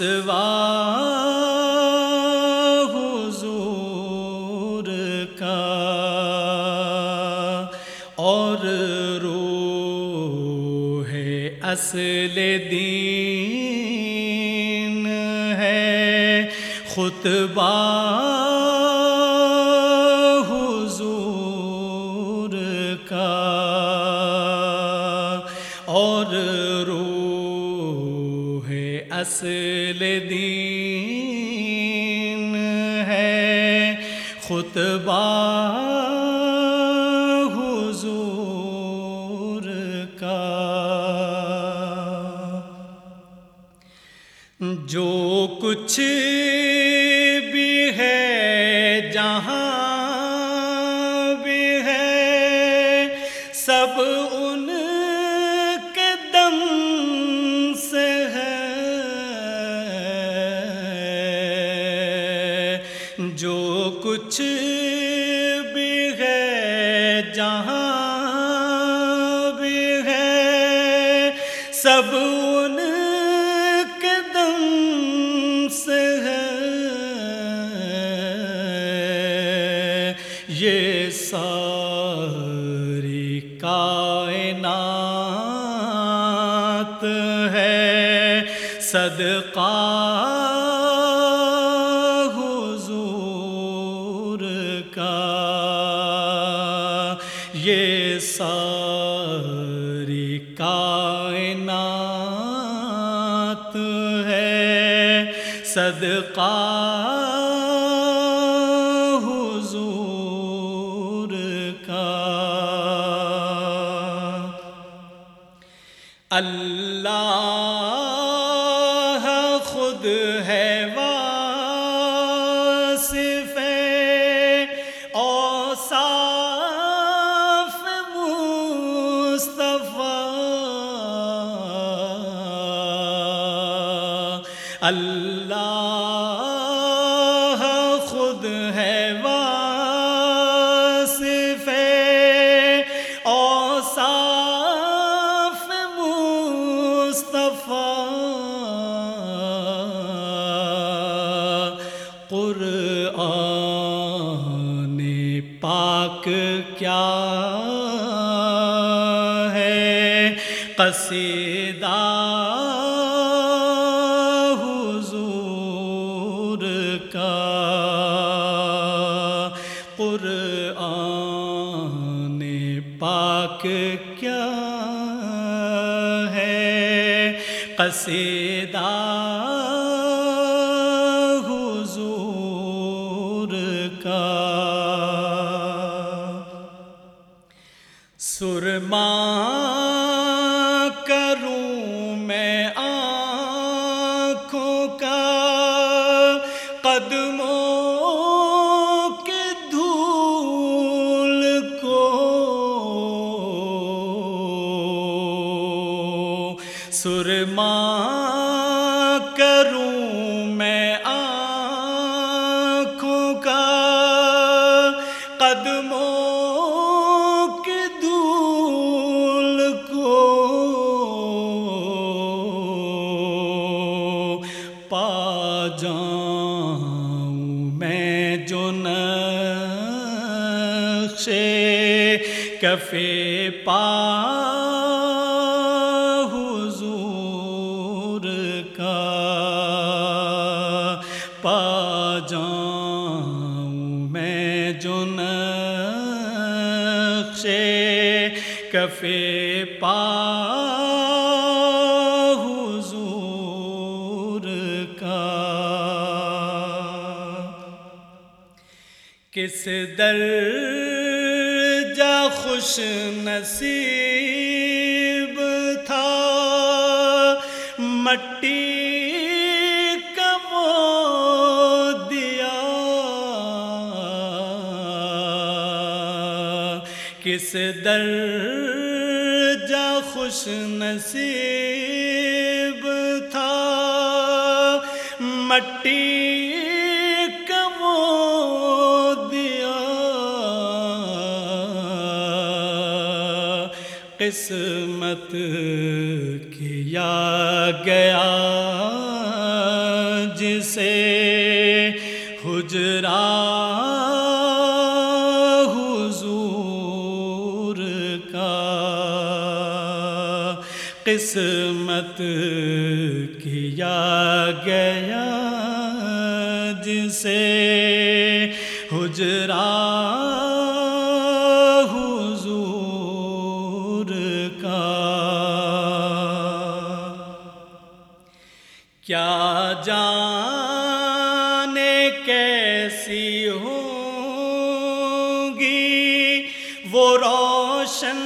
رسوا حضور کا اور رو ہے اصل دین ہے خطبہ اور رو ہے اصل دین ہے۔ خطبہ حضور کا۔ جو کچھ کچھ بھی ہے، جہاں بھی ہے۔ سب ان کے دم سے ہے۔ یہ ساری کائنات ہے۔ صدقہ صدقہ حضور کا۔ اللہ اللہ خود ہے واصف اوصاف مصطفیٰ قرآن پاک کیا ہے قصیدہ خاک کیا ہے؟ قصیدہ حضور کا۔ سرما سرما کروں میں آنکھوں کا قدموں کے دھول کو پا جاؤں میں جو نقشے کفے پا کفے پا حضور کا۔ کس در جا خوش نصیب تھا؟ مٹی کس در جا خوش نصیب تھا؟ مٹی دیا۔ قسمت کیا گیا؟ قسمت کیا گیا جسے حجرا حضور کا کیا جانے کیسی ہوگی وہ روشن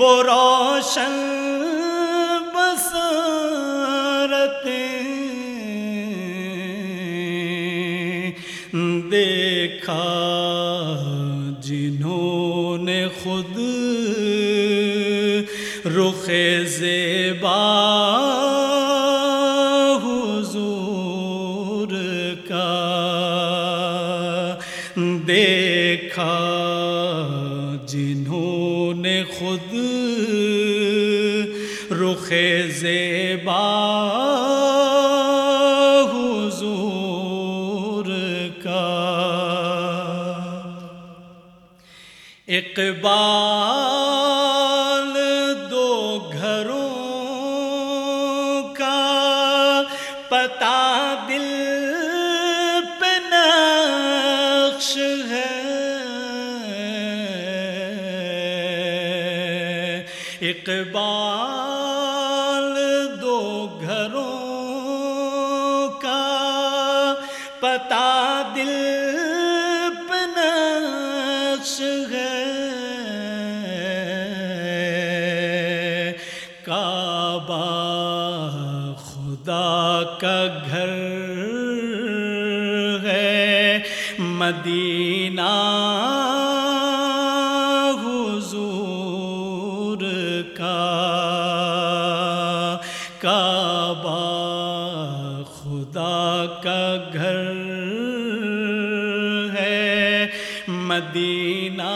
وہ روشن بسارتیں دیکھا جنہوں نے خود رخ زیبا حضور کا دیکھا زیبا حضور کا اقبال دو گھروں کا پتا دل پہ نقش ہے۔ اقبال پتا دل پنس ہے۔ کعبہ خدا کا گھر ہے۔ مدینہ مدینہ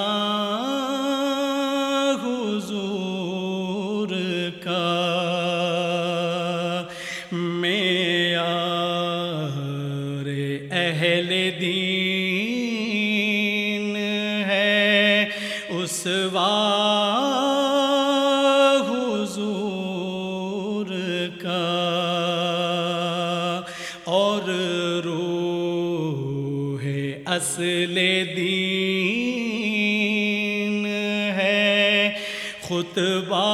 حضور کا معیار اہل دین ہے اس وار خطبہ